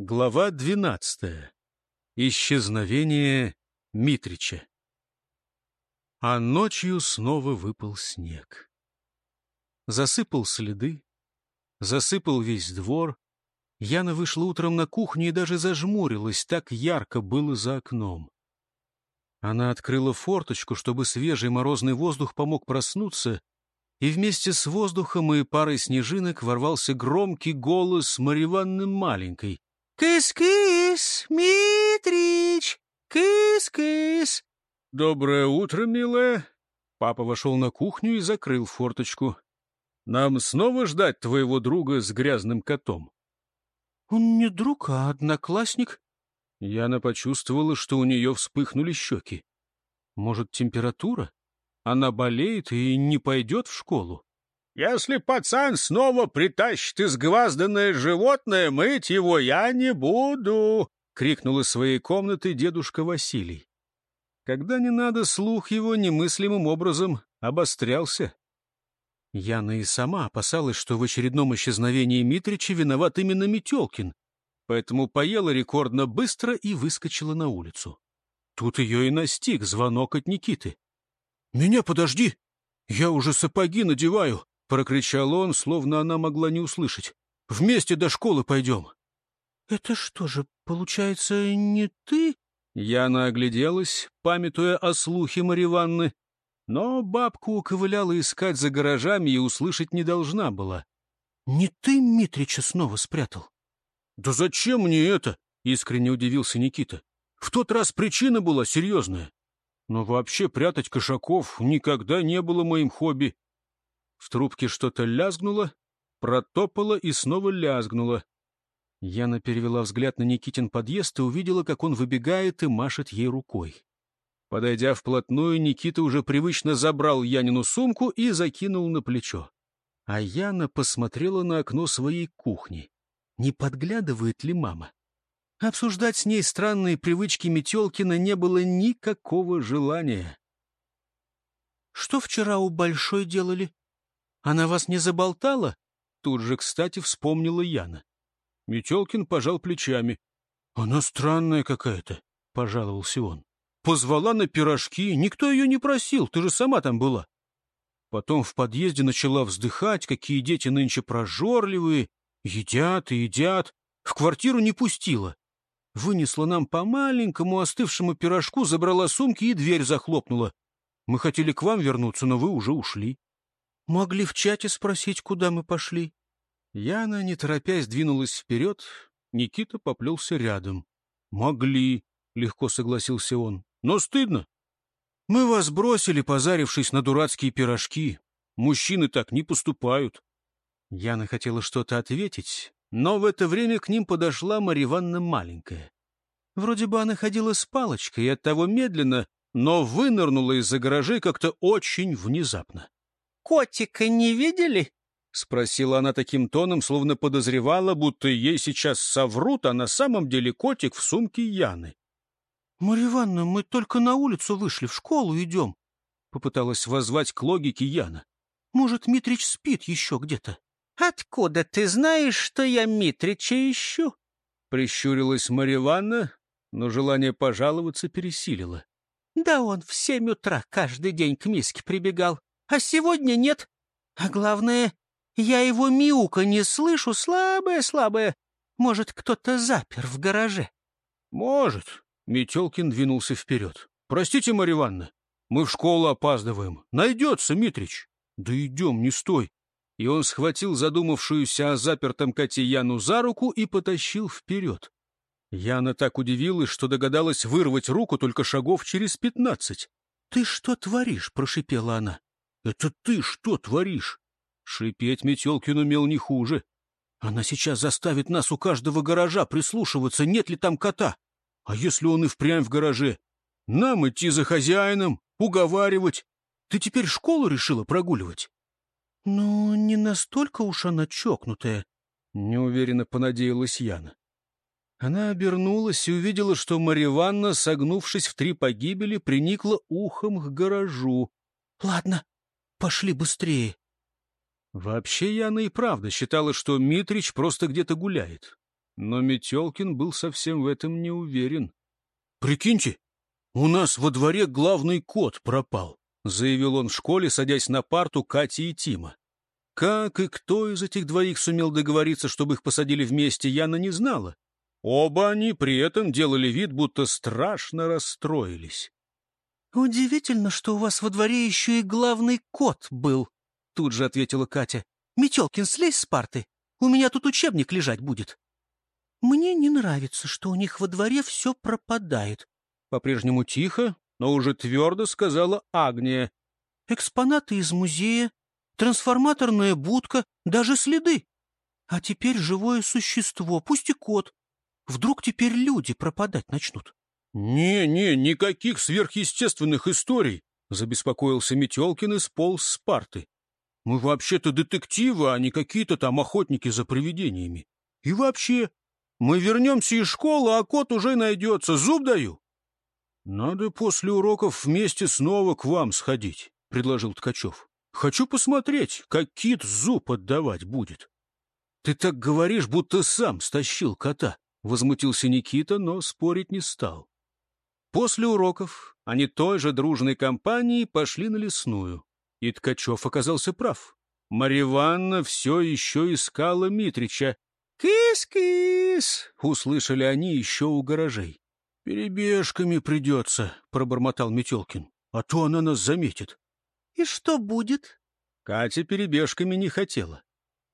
Глава двенадцатая. Исчезновение Митрича. А ночью снова выпал снег. Засыпал следы, засыпал весь двор. Яна вышла утром на кухню и даже зажмурилась, так ярко было за окном. Она открыла форточку, чтобы свежий морозный воздух помог проснуться, и вместе с воздухом и парой снежинок ворвался громкий голос Марьи Ивановны маленькой. «Кыс-кыс, Митрич! Кыс-кыс!» «Доброе утро, милая!» Папа вошел на кухню и закрыл форточку. «Нам снова ждать твоего друга с грязным котом?» «Он не друг, а одноклассник». Яна почувствовала, что у нее вспыхнули щеки. «Может, температура? Она болеет и не пойдет в школу?» Если пацан снова притащит изгвазданное животное, мыть его я не буду!» — крикнул из своей комнаты дедушка Василий. Когда не надо, слух его немыслимым образом обострялся. Яна и сама опасалась, что в очередном исчезновении Митрича виноват именно Метелкин, поэтому поела рекордно быстро и выскочила на улицу. Тут ее и настиг звонок от Никиты. — Меня подожди! Я уже сапоги надеваю! — прокричал он, словно она могла не услышать. «Вместе до школы пойдем». «Это что же, получается, не ты?» Яна огляделась, памятуя о слухе Мариванны, но бабку ковыляла искать за гаражами и услышать не должна была. «Не ты Митрича снова спрятал?» «Да зачем мне это?» — искренне удивился Никита. «В тот раз причина была серьезная. Но вообще прятать кошаков никогда не было моим хобби. В трубке что-то лязгнуло, протопало и снова лязгнуло. Яна перевела взгляд на Никитин подъезд и увидела, как он выбегает и машет ей рукой. Подойдя вплотную, Никита уже привычно забрал Янину сумку и закинул на плечо. А Яна посмотрела на окно своей кухни. Не подглядывает ли мама? Обсуждать с ней странные привычки Метелкина не было никакого желания. — Что вчера у Большой делали? Она вас не заболтала? Тут же, кстати, вспомнила Яна. Метелкин пожал плечами. Она странная какая-то, пожаловался он. Позвала на пирожки, никто ее не просил, ты же сама там была. Потом в подъезде начала вздыхать, какие дети нынче прожорливые, едят и едят. В квартиру не пустила. Вынесла нам по маленькому остывшему пирожку, забрала сумки и дверь захлопнула. Мы хотели к вам вернуться, но вы уже ушли. Могли в чате спросить, куда мы пошли. Яна, не торопясь, двинулась вперед. Никита поплелся рядом. «Могли», — легко согласился он. «Но стыдно. Мы вас бросили, позарившись на дурацкие пирожки. Мужчины так не поступают». Яна хотела что-то ответить, но в это время к ним подошла Марья Ивановна маленькая. Вроде бы она ходила с палочкой и оттого медленно, но вынырнула из-за гаражей как-то очень внезапно котика не видели?» — спросила она таким тоном, словно подозревала, будто ей сейчас соврут, а на самом деле котик в сумке Яны. — Марья Ивановна, мы только на улицу вышли, в школу идем, — попыталась воззвать к логике Яна. — Может, Митрич спит еще где-то? — Откуда ты знаешь, что я Митрича ищу? — прищурилась Марья Ивановна, но желание пожаловаться пересилило. — Да он в семь утра каждый день к миске прибегал а сегодня нет. А главное, я его мяука не слышу, слабое-слабое. Может, кто-то запер в гараже? — Может. Метелкин двинулся вперед. — Простите, Марья Ивановна, мы в школу опаздываем. Найдется, Митрич. Да идем, не стой. И он схватил задумавшуюся о запертом коте Яну за руку и потащил вперед. Яна так удивилась, что догадалась вырвать руку только шагов через пятнадцать. — Ты что творишь? — прошипела она. «Это ты что творишь?» Шипеть Метелкин умел не хуже. «Она сейчас заставит нас у каждого гаража прислушиваться, нет ли там кота. А если он и впрямь в гараже? Нам идти за хозяином, уговаривать. Ты теперь школу решила прогуливать?» «Ну, не настолько уж она чокнутая», — неуверенно понадеялась Яна. Она обернулась и увидела, что Марья Ивановна, согнувшись в три погибели, приникла ухом к гаражу. — Ладно, Пошли быстрее. Вообще Яна и правда считала, что Митрич просто где-то гуляет. Но Метелкин был совсем в этом не уверен. — Прикиньте, у нас во дворе главный кот пропал, — заявил он в школе, садясь на парту Кати и Тима. Как и кто из этих двоих сумел договориться, чтобы их посадили вместе, Яна не знала. Оба они при этом делали вид, будто страшно расстроились. — Удивительно, что у вас во дворе еще и главный кот был, — тут же ответила Катя. — Метелкин, слезь с парты. У меня тут учебник лежать будет. Мне не нравится, что у них во дворе все пропадает. По-прежнему тихо, но уже твердо сказала Агния. Экспонаты из музея, трансформаторная будка, даже следы. А теперь живое существо, пусть и кот. Вдруг теперь люди пропадать начнут? «Не-не, никаких сверхъестественных историй», — забеспокоился Метелкин и сполз с парты. «Мы вообще-то детективы, а не какие-то там охотники за привидениями. И вообще, мы вернемся из школы, а кот уже найдется, зуб даю». «Надо после уроков вместе снова к вам сходить», — предложил Ткачев. Хочу посмотреть, как кит зуб отдавать будет. — Ты так говоришь, будто сам стащил кота, — возмутился Никита, но спорить не стал. После уроков они той же дружной компанией пошли на лесную. И Ткачев оказался прав. Марья Ивановна все еще искала Митрича. «Кис-кис!» — услышали они еще у гаражей. «Перебежками придется», — пробормотал Метелкин. «А то она нас заметит». «И что будет?» Катя перебежками не хотела.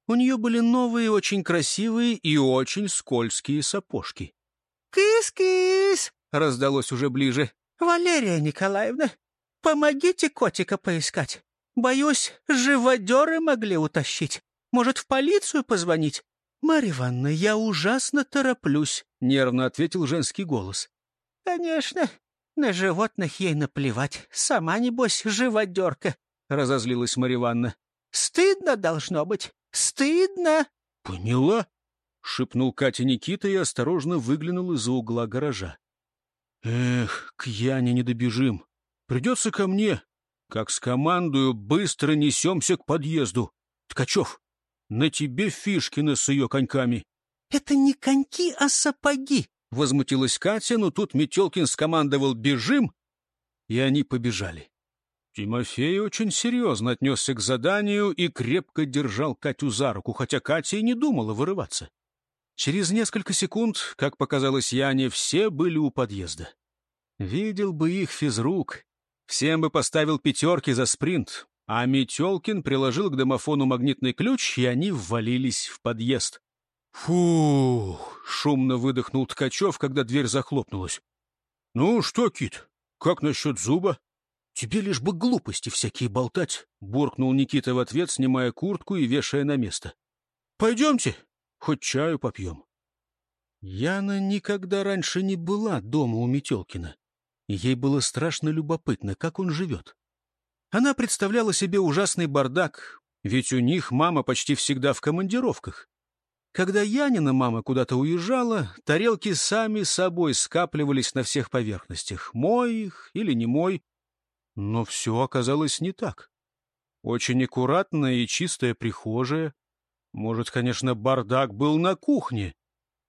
У нее были новые, очень красивые и очень скользкие сапожки. «Кыс-кыс!» — раздалось уже ближе. «Валерия Николаевна, помогите котика поискать. Боюсь, живодеры могли утащить. Может, в полицию позвонить?» «Марья Ивановна, я ужасно тороплюсь», — нервно ответил женский голос. «Конечно, на животных ей наплевать. Сама, небось, живодерка, — разозлилась Марья Ивановна. — Стыдно должно быть. Стыдно. — Поняла? — шепнул Катя Никита и осторожно выглянул из-за угла гаража. — Эх, к Яне не добежим. Придется ко мне. Как скомандую, быстро несемся к подъезду. Ткачев, на тебе Фишкина с ее коньками. — Это не коньки, а сапоги, Возмутилась Катя, но тут Метелкин скомандовал «бежим», и они побежали. Тимофей очень серьезно отнесся к заданию и крепко держал Катю за руку, хотя Катя и не думала вырываться. Через несколько секунд, как показалось Яне, все были у подъезда. Видел бы их физрук, всем бы поставил пятерки за спринт, а Метелкин приложил к домофону магнитный ключ, и они ввалились в подъезд. «Фух!» — шумно выдохнул Ткачев, когда дверь захлопнулась. «Ну что, Кит, как насчет зуба?» «Тебе лишь бы глупости всякие болтать», — буркнул Никита в ответ, снимая куртку и вешая на место. «Пойдемте, хоть чаю попьем». Яна никогда раньше не была дома у Метелкина, ей было страшно любопытно, как он живет. Она представляла себе ужасный бардак, ведь у них мама почти всегда в командировках. Когда Янина мама куда-то уезжала, тарелки сами собой скапливались на всех поверхностях, мой их или не мой. Но все оказалось не так. Очень аккуратная и чистая прихожая. Может, конечно, бардак был на кухне,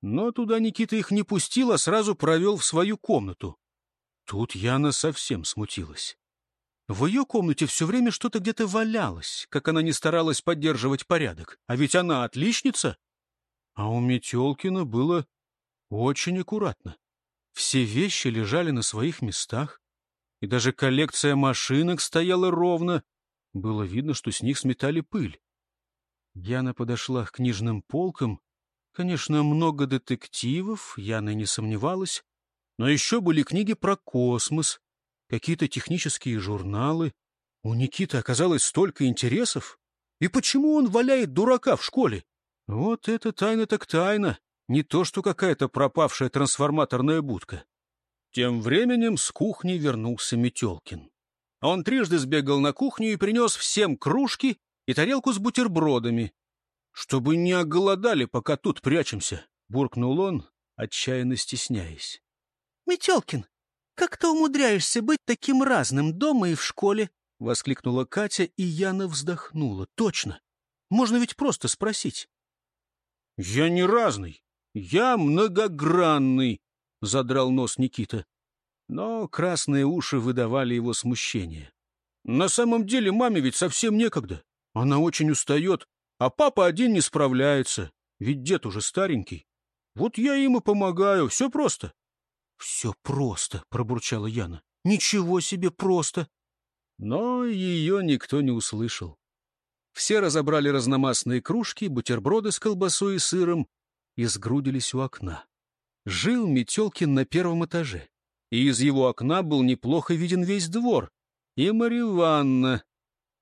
но туда Никита их не пустил, а сразу провел в свою комнату. Тут Яна совсем смутилась. В ее комнате все время что-то где-то валялось, как она не старалась поддерживать порядок. А ведь она отличница. А у Метелкина было очень аккуратно. Все вещи лежали на своих местах, и даже коллекция машинок стояла ровно. Было видно, что с них сметали пыль. Яна подошла к книжным полкам. Конечно, много детективов, Яна не сомневалась. Но еще были книги про космос, какие-то технические журналы. У Никиты оказалось столько интересов. И почему он валяет дурака в школе? Вот это тайна так тайна, не то что какая-то пропавшая трансформаторная будка. Тем временем с кухни вернулся Метелкин. Он трижды сбегал на кухню и принес всем кружки и тарелку с бутербродами. «Чтобы не оголодали, пока тут прячемся», — буркнул он, отчаянно стесняясь. «Метелкин, как ты умудряешься быть таким разным дома и в школе?» — воскликнула Катя, и Яна вздохнула. «Точно. Можно ведь просто спросить. «Я не разный. Я многогранный, — задрал нос Никита. Но красные уши выдавали его смущение. На самом деле маме ведь совсем некогда. Она очень устает, а папа один не справляется, ведь дед уже старенький. Вот я им и помогаю, все просто. — Все просто, — пробурчала Яна. — Ничего себе просто. Но ее никто не услышал. Все разобрали разномастные кружки, бутерброды с колбасой и сыром и сгрудились у окна. Жил Метелкин на первом этаже, и из его окна был неплохо виден весь двор. И Марья Ивановна,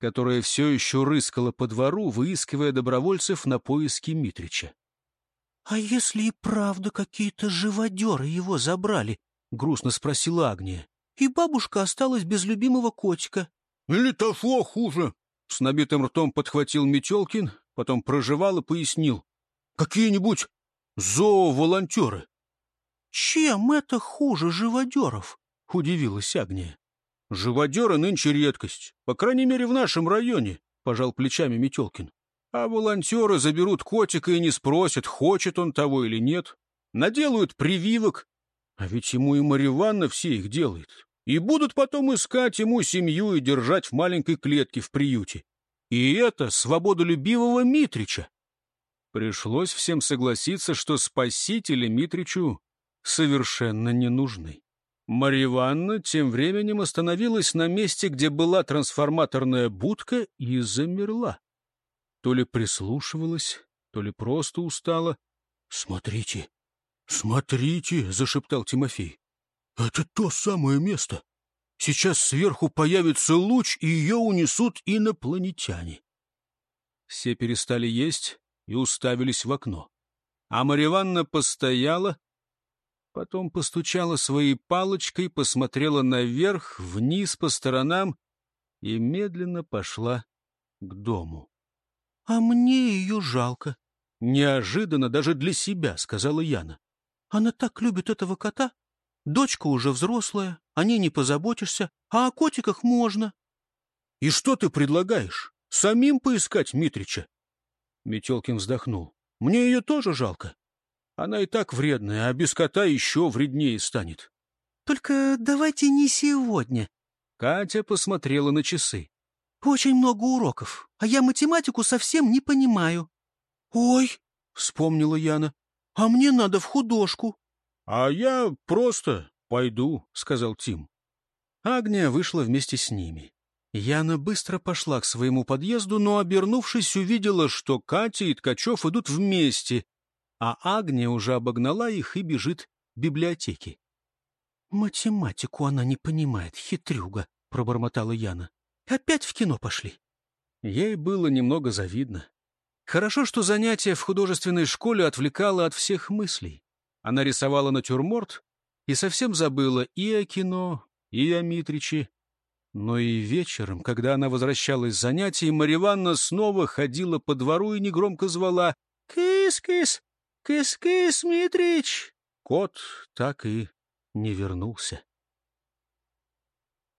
которая все еще рыскала по двору, выискивая добровольцев на поиски Митрича. — А если и правда какие-то живодеры его забрали? — грустно спросила Агния. — И бабушка осталась без любимого котика. — Или того хуже, — с набитым ртом подхватил Метелкин, потом проживал и пояснил. — Какие-нибудь зооволонтеры. — Чем это хуже живодеров? — удивилась Агния. — Живодеры нынче редкость, по крайней мере, в нашем районе, — пожал плечами Метелкин. А волонтеры заберут котика и не спросят, хочет он того или нет. Наделают прививок. А ведь ему и Марья все их делает. И будут потом искать ему семью и держать в маленькой клетке в приюте. И это свободолюбивого Митрича. Пришлось всем согласиться, что спасители Митричу совершенно не нужны. Марья Ивановна тем временем остановилась на месте, где была трансформаторная будка, и замерла то ли прислушивалась, то ли просто устала. — Смотрите, смотрите, — зашептал Тимофей. — Это то самое место. Сейчас сверху появится луч, и ее унесут инопланетяне. Все перестали есть и уставились в окно. А Марья Ивановна постояла, потом постучала своей палочкой, посмотрела наверх, вниз, по сторонам и медленно пошла к дому. — А мне ее жалко. — Неожиданно даже для себя, — сказала Яна. — Она так любит этого кота. Дочка уже взрослая, о ней не позаботишься, а о котиках можно. — И что ты предлагаешь? Самим поискать Митрича? Метелкин вздохнул. — Мне ее тоже жалко. Она и так вредная, а без кота еще вреднее станет. — Только давайте не сегодня. Катя посмотрела на часы. Очень много уроков, а я математику совсем не понимаю. — Ой, — вспомнила Яна, — а мне надо в художку. — А я просто пойду, — сказал Тим. Агния вышла вместе с ними. Яна быстро пошла к своему подъезду, но, обернувшись, увидела, что Катя и Ткачев идут вместе, а Агния уже обогнала их и бежит в библиотеке. — Математику она не понимает, хитрюга, — пробормотала Яна. Опять в кино пошли. Ей было немного завидно. Хорошо, что занятие в художественной школе отвлекало от всех мыслей. Она рисовала натюрморт и совсем забыла и о кино, и о Митриче. Но и вечером, когда она возвращалась с занятий, Мариванна снова ходила по двору и негромко звала «Кыс-кыс! Кыс-кыс, Митрич!» Кот так и не вернулся.